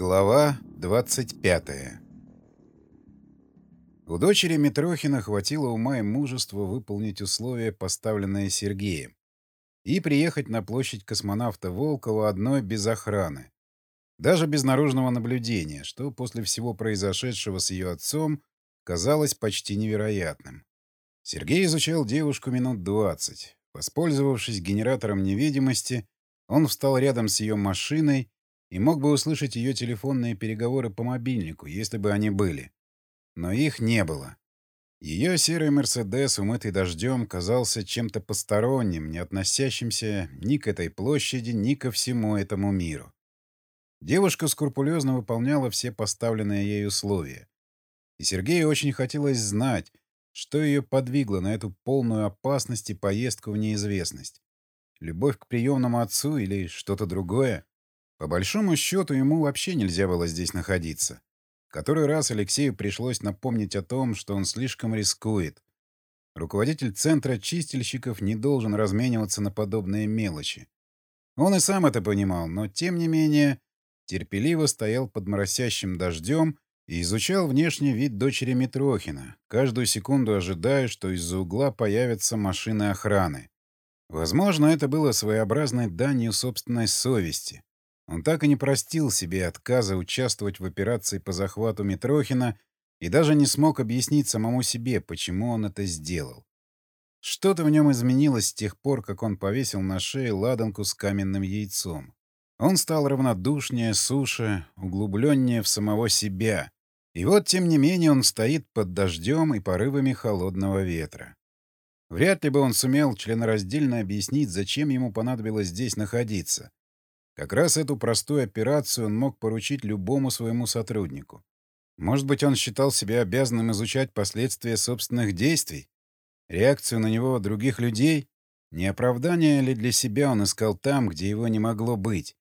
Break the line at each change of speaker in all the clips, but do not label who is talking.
Глава 25 У дочери Митрохина хватило ума и мужества выполнить условия, поставленные Сергеем, и приехать на площадь космонавта Волкова одной без охраны. Даже без наружного наблюдения, что после всего произошедшего с ее отцом казалось почти невероятным. Сергей изучал девушку минут двадцать. Воспользовавшись генератором невидимости, он встал рядом с ее машиной и мог бы услышать ее телефонные переговоры по мобильнику, если бы они были. Но их не было. Ее серый «Мерседес», умытый дождем, казался чем-то посторонним, не относящимся ни к этой площади, ни ко всему этому миру. Девушка скрупулезно выполняла все поставленные ей условия. И Сергею очень хотелось знать, что ее подвигло на эту полную опасности поездку в неизвестность. Любовь к приемному отцу или что-то другое? По большому счету, ему вообще нельзя было здесь находиться. Который раз Алексею пришлось напомнить о том, что он слишком рискует. Руководитель центра чистильщиков не должен размениваться на подобные мелочи. Он и сам это понимал, но, тем не менее, терпеливо стоял под моросящим дождем и изучал внешний вид дочери Митрохина, каждую секунду ожидая, что из-за угла появятся машины охраны. Возможно, это было своеобразной данью собственной совести. Он так и не простил себе отказа участвовать в операции по захвату Митрохина и даже не смог объяснить самому себе, почему он это сделал. Что-то в нем изменилось с тех пор, как он повесил на шее ладанку с каменным яйцом. Он стал равнодушнее, суше, углубленнее в самого себя. И вот, тем не менее, он стоит под дождем и порывами холодного ветра. Вряд ли бы он сумел членораздельно объяснить, зачем ему понадобилось здесь находиться. Как раз эту простую операцию он мог поручить любому своему сотруднику. Может быть, он считал себя обязанным изучать последствия собственных действий? Реакцию на него других людей? Не оправдание ли для себя он искал там, где его не могло быть?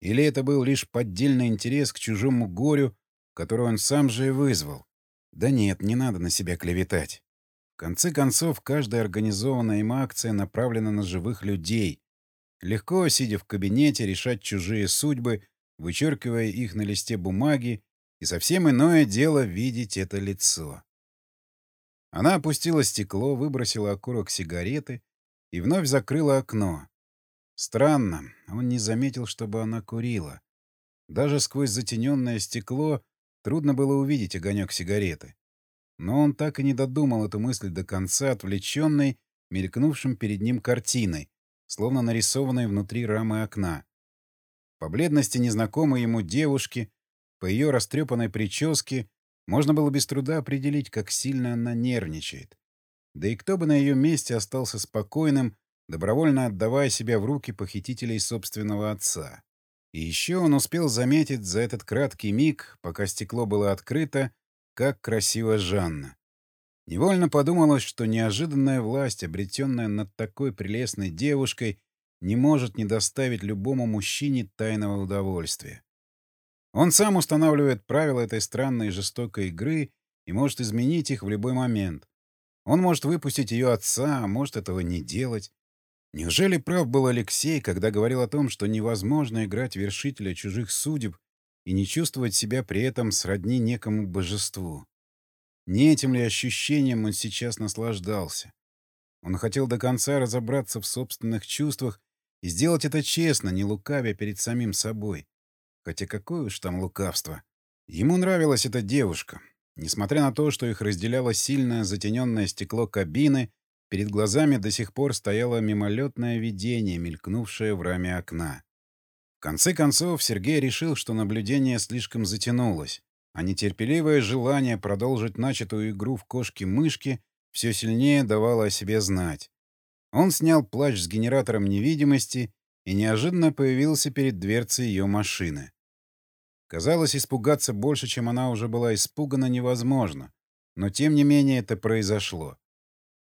Или это был лишь поддельный интерес к чужому горю, который он сам же и вызвал? Да нет, не надо на себя клеветать. В конце концов, каждая организованная им акция направлена на живых людей, Легко, сидя в кабинете, решать чужие судьбы, вычеркивая их на листе бумаги, и совсем иное дело видеть это лицо. Она опустила стекло, выбросила окурок сигареты и вновь закрыла окно. Странно, он не заметил, чтобы она курила. Даже сквозь затененное стекло трудно было увидеть огонек сигареты. Но он так и не додумал эту мысль до конца, отвлеченной, мелькнувшим перед ним картиной, словно нарисованной внутри рамы окна. По бледности незнакомой ему девушки, по ее растрепанной прическе, можно было без труда определить, как сильно она нервничает. Да и кто бы на ее месте остался спокойным, добровольно отдавая себя в руки похитителей собственного отца. И еще он успел заметить за этот краткий миг, пока стекло было открыто, как красиво Жанна. Невольно подумалось, что неожиданная власть, обретенная над такой прелестной девушкой, не может не доставить любому мужчине тайного удовольствия. Он сам устанавливает правила этой странной и жестокой игры и может изменить их в любой момент. Он может выпустить ее отца, а может этого не делать. Неужели прав был Алексей, когда говорил о том, что невозможно играть вершителя чужих судеб и не чувствовать себя при этом сродни некому божеству? Не этим ли ощущением он сейчас наслаждался? Он хотел до конца разобраться в собственных чувствах и сделать это честно, не лукавя перед самим собой. Хотя какое уж там лукавство. Ему нравилась эта девушка. Несмотря на то, что их разделяло сильное затененное стекло кабины, перед глазами до сих пор стояло мимолетное видение, мелькнувшее в раме окна. В конце концов, Сергей решил, что наблюдение слишком затянулось а нетерпеливое желание продолжить начатую игру в кошки-мышки все сильнее давало о себе знать. Он снял плащ с генератором невидимости и неожиданно появился перед дверцей ее машины. Казалось, испугаться больше, чем она уже была испугана, невозможно, но тем не менее это произошло.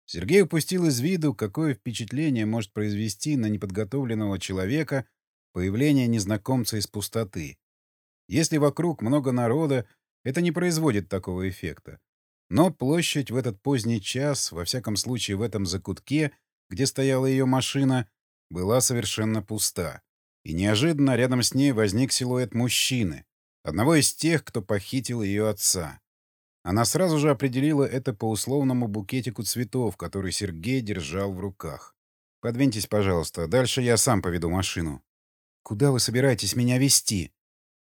Сергей упустил из виду, какое впечатление может произвести на неподготовленного человека появление незнакомца из пустоты. Если вокруг много народа, это не производит такого эффекта. Но площадь в этот поздний час, во всяком случае в этом закутке, где стояла ее машина, была совершенно пуста. И неожиданно рядом с ней возник силуэт мужчины. Одного из тех, кто похитил ее отца. Она сразу же определила это по условному букетику цветов, который Сергей держал в руках. «Подвиньтесь, пожалуйста. Дальше я сам поведу машину». «Куда вы собираетесь меня вести?»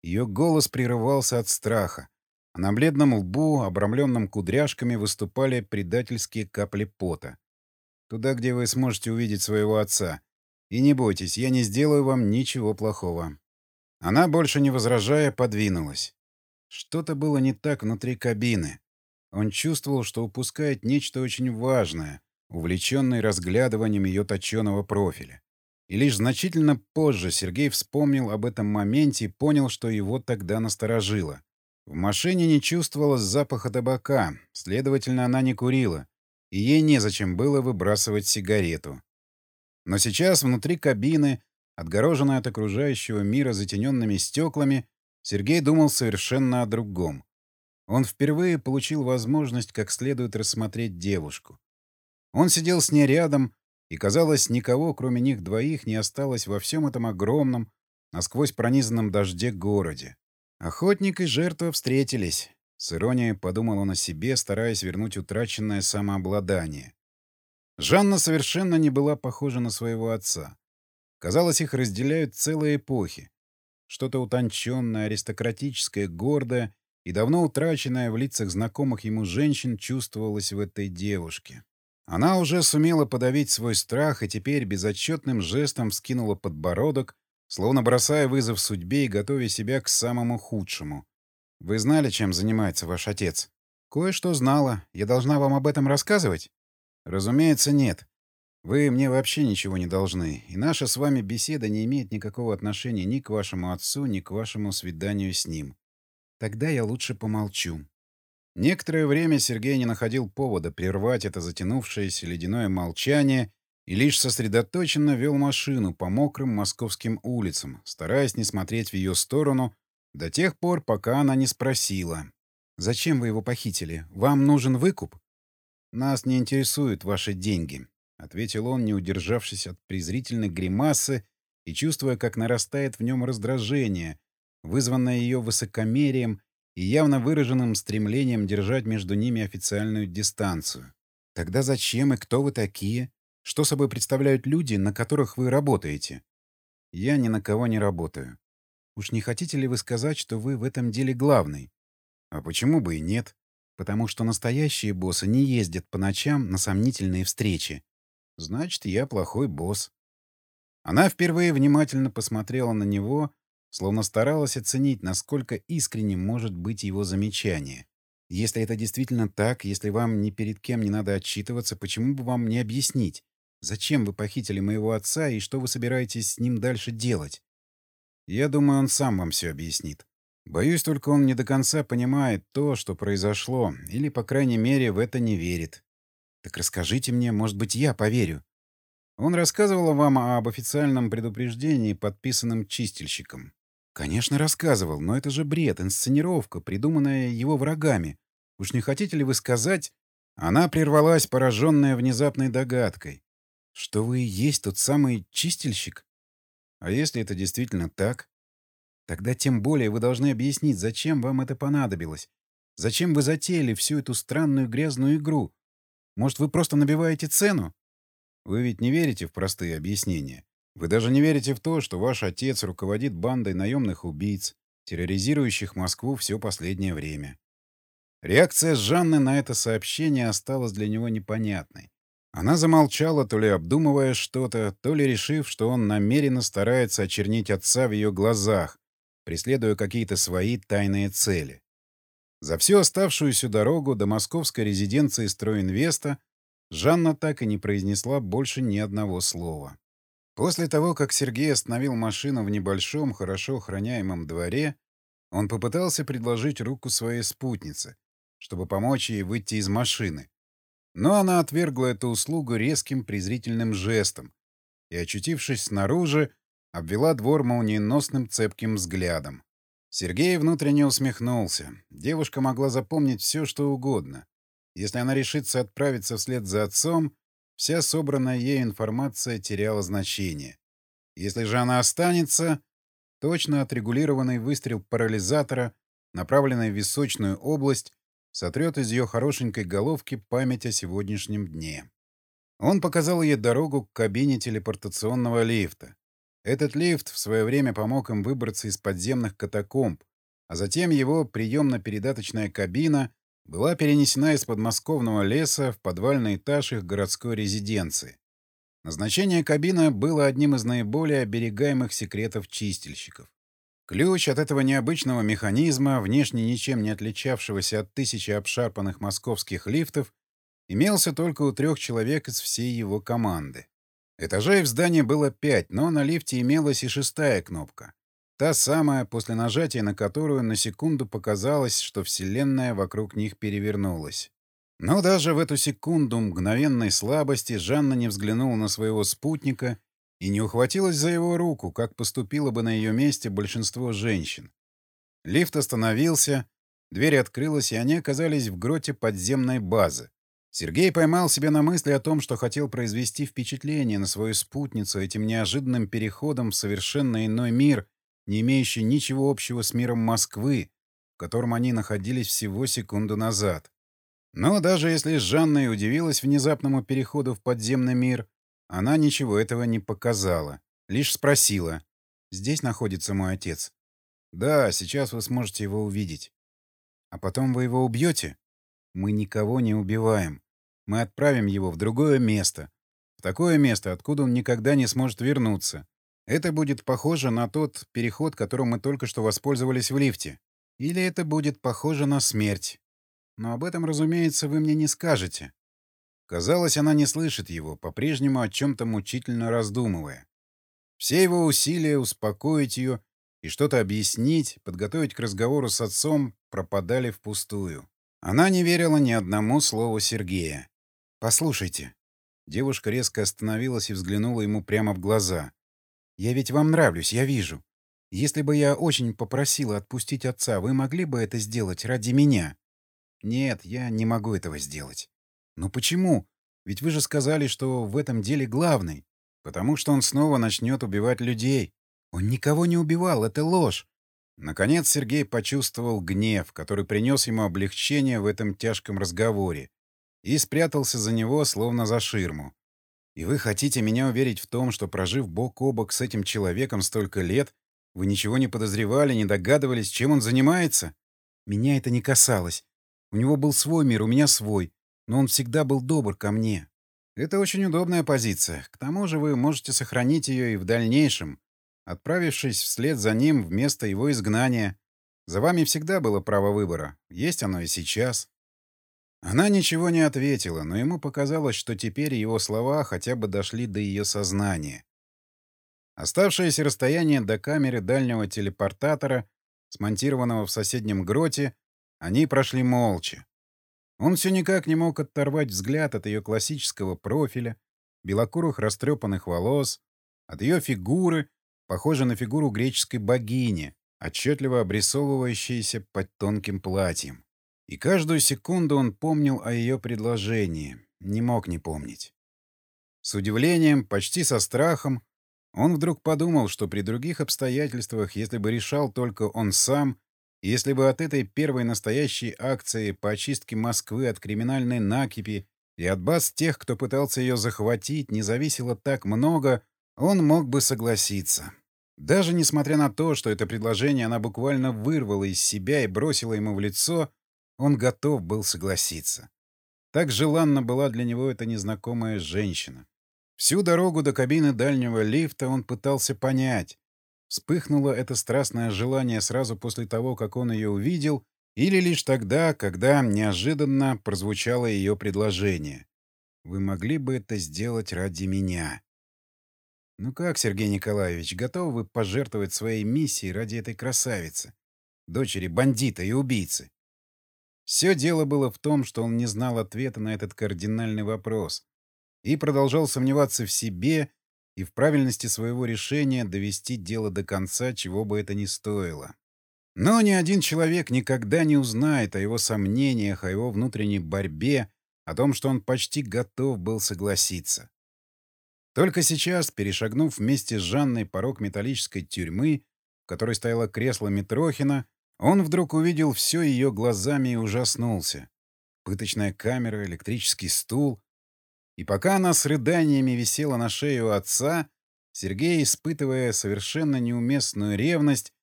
Ее голос прерывался от страха, на бледном лбу, обрамленном кудряшками, выступали предательские капли пота. «Туда, где вы сможете увидеть своего отца. И не бойтесь, я не сделаю вам ничего плохого». Она, больше не возражая, подвинулась. Что-то было не так внутри кабины. Он чувствовал, что упускает нечто очень важное, увлеченный разглядыванием ее точеного профиля. И лишь значительно позже Сергей вспомнил об этом моменте и понял, что его тогда насторожило. В машине не чувствовалось запаха табака, следовательно, она не курила, и ей незачем было выбрасывать сигарету. Но сейчас внутри кабины, отгороженной от окружающего мира затененными стеклами, Сергей думал совершенно о другом. Он впервые получил возможность как следует рассмотреть девушку. Он сидел с ней рядом, и, казалось, никого, кроме них двоих, не осталось во всем этом огромном, насквозь пронизанном дожде городе. Охотник и жертва встретились. С иронией подумал он о себе, стараясь вернуть утраченное самообладание. Жанна совершенно не была похожа на своего отца. Казалось, их разделяют целые эпохи. Что-то утонченное, аристократическое, гордое и давно утраченное в лицах знакомых ему женщин чувствовалось в этой девушке. Она уже сумела подавить свой страх и теперь безотчетным жестом вскинула подбородок, словно бросая вызов судьбе и готовя себя к самому худшему. «Вы знали, чем занимается ваш отец?» «Кое-что знала. Я должна вам об этом рассказывать?» «Разумеется, нет. Вы мне вообще ничего не должны, и наша с вами беседа не имеет никакого отношения ни к вашему отцу, ни к вашему свиданию с ним. Тогда я лучше помолчу. Некоторое время Сергей не находил повода прервать это затянувшееся ледяное молчание и лишь сосредоточенно вел машину по мокрым московским улицам, стараясь не смотреть в ее сторону до тех пор, пока она не спросила. «Зачем вы его похитили? Вам нужен выкуп?» «Нас не интересуют ваши деньги», — ответил он, не удержавшись от презрительной гримасы и чувствуя, как нарастает в нем раздражение, вызванное ее высокомерием и явно выраженным стремлением держать между ними официальную дистанцию. Тогда зачем и кто вы такие? Что собой представляют люди, на которых вы работаете? Я ни на кого не работаю. Уж не хотите ли вы сказать, что вы в этом деле главный? А почему бы и нет? Потому что настоящие боссы не ездят по ночам на сомнительные встречи. Значит, я плохой босс. Она впервые внимательно посмотрела на него словно старалась оценить, насколько искренним может быть его замечание. Если это действительно так, если вам ни перед кем не надо отчитываться, почему бы вам не объяснить, зачем вы похитили моего отца и что вы собираетесь с ним дальше делать? Я думаю, он сам вам все объяснит. Боюсь, только он не до конца понимает то, что произошло, или, по крайней мере, в это не верит. Так расскажите мне, может быть, я поверю. Он рассказывал вам об официальном предупреждении, подписанном чистильщиком. Конечно, рассказывал, но это же бред, инсценировка, придуманная его врагами. Уж не хотите ли вы сказать... Она прервалась, пораженная внезапной догадкой. Что вы и есть тот самый чистильщик? А если это действительно так? Тогда тем более вы должны объяснить, зачем вам это понадобилось. Зачем вы затеяли всю эту странную грязную игру? Может, вы просто набиваете цену? Вы ведь не верите в простые объяснения. Вы даже не верите в то, что ваш отец руководит бандой наемных убийц, терроризирующих Москву все последнее время. Реакция Жанны на это сообщение осталась для него непонятной. Она замолчала, то ли обдумывая что-то, то ли решив, что он намеренно старается очернить отца в ее глазах, преследуя какие-то свои тайные цели. За всю оставшуюся дорогу до московской резиденции Стройинвеста Жанна так и не произнесла больше ни одного слова. После того, как Сергей остановил машину в небольшом, хорошо охраняемом дворе, он попытался предложить руку своей спутнице, чтобы помочь ей выйти из машины. Но она отвергла эту услугу резким презрительным жестом и, очутившись снаружи, обвела двор молниеносным цепким взглядом. Сергей внутренне усмехнулся. Девушка могла запомнить все, что угодно. Если она решится отправиться вслед за отцом, вся собранная ей информация теряла значение. Если же она останется... точно отрегулированный выстрел парализатора, направленный в височную область, сотрет из ее хорошенькой головки память о сегодняшнем дне. Он показал ей дорогу к кабине телепортационного лифта. Этот лифт в свое время помог им выбраться из подземных катакомб, а затем его приемно-передаточная кабина была перенесена из подмосковного леса в подвальный этаж их городской резиденции. Назначение кабины было одним из наиболее оберегаемых секретов чистильщиков. Ключ от этого необычного механизма, внешне ничем не отличавшегося от тысячи обшарпанных московских лифтов, имелся только у трех человек из всей его команды. Этажей в здании было пять, но на лифте имелась и шестая кнопка. Та самая, после нажатия на которую на секунду показалось, что Вселенная вокруг них перевернулась. Но даже в эту секунду мгновенной слабости Жанна не взглянула на своего спутника и не ухватилась за его руку, как поступило бы на ее месте большинство женщин. Лифт остановился, дверь открылась, и они оказались в гроте подземной базы. Сергей поймал себя на мысли о том, что хотел произвести впечатление на свою спутницу этим неожиданным переходом в совершенно иной мир, не имеющий ничего общего с миром Москвы, в котором они находились всего секунду назад. Но даже если Жанна и удивилась внезапному переходу в подземный мир, она ничего этого не показала, лишь спросила. «Здесь находится мой отец?» «Да, сейчас вы сможете его увидеть». «А потом вы его убьете?» Мы никого не убиваем. Мы отправим его в другое место. В такое место, откуда он никогда не сможет вернуться. Это будет похоже на тот переход, которым мы только что воспользовались в лифте. Или это будет похоже на смерть. Но об этом, разумеется, вы мне не скажете. Казалось, она не слышит его, по-прежнему о чем-то мучительно раздумывая. Все его усилия успокоить ее и что-то объяснить, подготовить к разговору с отцом пропадали впустую. Она не верила ни одному слову Сергея. «Послушайте». Девушка резко остановилась и взглянула ему прямо в глаза. «Я ведь вам нравлюсь, я вижу. Если бы я очень попросила отпустить отца, вы могли бы это сделать ради меня?» «Нет, я не могу этого сделать». «Но почему? Ведь вы же сказали, что в этом деле главный. Потому что он снова начнет убивать людей. Он никого не убивал, это ложь. Наконец Сергей почувствовал гнев, который принес ему облегчение в этом тяжком разговоре, и спрятался за него, словно за ширму. «И вы хотите меня уверить в том, что, прожив бок о бок с этим человеком столько лет, вы ничего не подозревали, не догадывались, чем он занимается? Меня это не касалось. У него был свой мир, у меня свой, но он всегда был добр ко мне. Это очень удобная позиция. К тому же вы можете сохранить ее и в дальнейшем, отправившись вслед за ним в место его изгнания. За вами всегда было право выбора. Есть оно и сейчас. Она ничего не ответила, но ему показалось, что теперь его слова хотя бы дошли до ее сознания. Оставшееся расстояние до камеры дальнего телепортатора, смонтированного в соседнем гроте, они прошли молча. Он все никак не мог оторвать взгляд от ее классического профиля, белокурых растрепанных волос, от ее фигуры похожа на фигуру греческой богини, отчетливо обрисовывающейся под тонким платьем. И каждую секунду он помнил о ее предложении, не мог не помнить. С удивлением, почти со страхом, он вдруг подумал, что при других обстоятельствах, если бы решал только он сам, если бы от этой первой настоящей акции по очистке Москвы от криминальной накипи и от баз тех, кто пытался ее захватить, не зависело так много, он мог бы согласиться. Даже несмотря на то, что это предложение она буквально вырвала из себя и бросила ему в лицо, он готов был согласиться. Так желанна была для него эта незнакомая женщина. Всю дорогу до кабины дальнего лифта он пытался понять, вспыхнуло это страстное желание сразу после того, как он ее увидел, или лишь тогда, когда неожиданно прозвучало ее предложение. «Вы могли бы это сделать ради меня?» Ну как, Сергей Николаевич, готовы вы пожертвовать своей миссией ради этой красавицы, дочери бандита и убийцы? Все дело было в том, что он не знал ответа на этот кардинальный вопрос и продолжал сомневаться в себе и в правильности своего решения довести дело до конца, чего бы это ни стоило. Но ни один человек никогда не узнает о его сомнениях, о его внутренней борьбе, о том, что он почти готов был согласиться. Только сейчас, перешагнув вместе с Жанной порог металлической тюрьмы, в которой стояло кресло Митрохина, он вдруг увидел все ее глазами и ужаснулся. Пыточная камера, электрический стул. И пока она с рыданиями висела на шею отца, Сергей, испытывая совершенно неуместную ревность,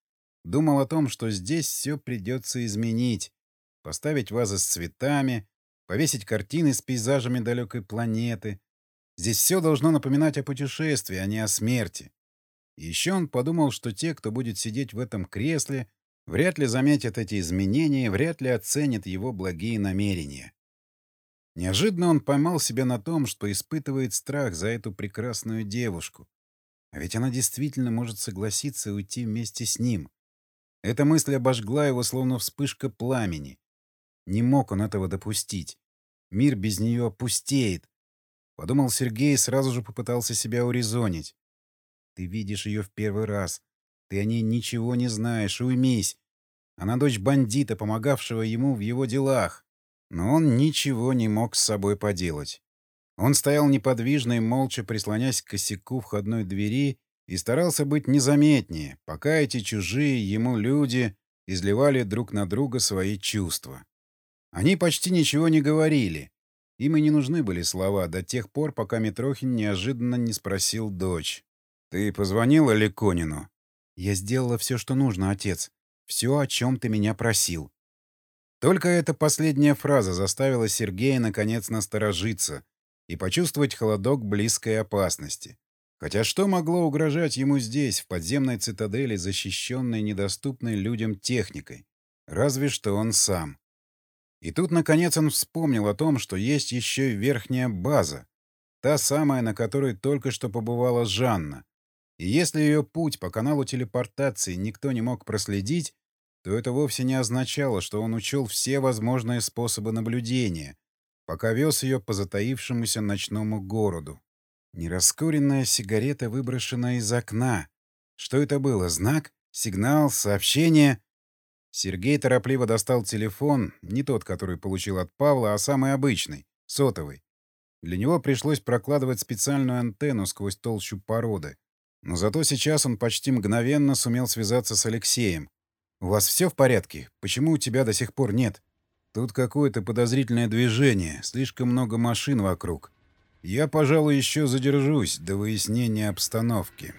думал о том, что здесь все придется изменить. Поставить вазы с цветами, повесить картины с пейзажами далекой планеты. Здесь все должно напоминать о путешествии, а не о смерти. И еще он подумал, что те, кто будет сидеть в этом кресле, вряд ли заметят эти изменения, вряд ли оценят его благие намерения. Неожиданно он поймал себя на том, что испытывает страх за эту прекрасную девушку. А ведь она действительно может согласиться уйти вместе с ним. Эта мысль обожгла его, словно вспышка пламени. Не мог он этого допустить. Мир без нее опустеет. Подумал Сергей и сразу же попытался себя урезонить. Ты видишь ее в первый раз. Ты о ней ничего не знаешь, уймись. Она дочь бандита, помогавшего ему в его делах. Но он ничего не мог с собой поделать. Он стоял неподвижно и молча, прислонясь к косяку входной двери, и старался быть незаметнее, пока эти чужие ему люди изливали друг на друга свои чувства. Они почти ничего не говорили. Им и не нужны были слова до тех пор, пока Митрохин неожиданно не спросил дочь. «Ты позвонила Леконину?» «Я сделала все, что нужно, отец. Все, о чем ты меня просил». Только эта последняя фраза заставила Сергея наконец насторожиться и почувствовать холодок близкой опасности. Хотя что могло угрожать ему здесь, в подземной цитадели, защищенной недоступной людям техникой? Разве что он сам. И тут, наконец, он вспомнил о том, что есть еще и верхняя база, та самая, на которой только что побывала Жанна. И если ее путь по каналу телепортации никто не мог проследить, то это вовсе не означало, что он учел все возможные способы наблюдения, пока вез ее по затаившемуся ночному городу. Нераскуренная сигарета выброшена из окна. Что это было? Знак? Сигнал? Сообщение? Сергей торопливо достал телефон, не тот, который получил от Павла, а самый обычный, сотовый. Для него пришлось прокладывать специальную антенну сквозь толщу породы. Но зато сейчас он почти мгновенно сумел связаться с Алексеем. «У вас все в порядке? Почему у тебя до сих пор нет?» «Тут какое-то подозрительное движение, слишком много машин вокруг. Я, пожалуй, еще задержусь до выяснения обстановки».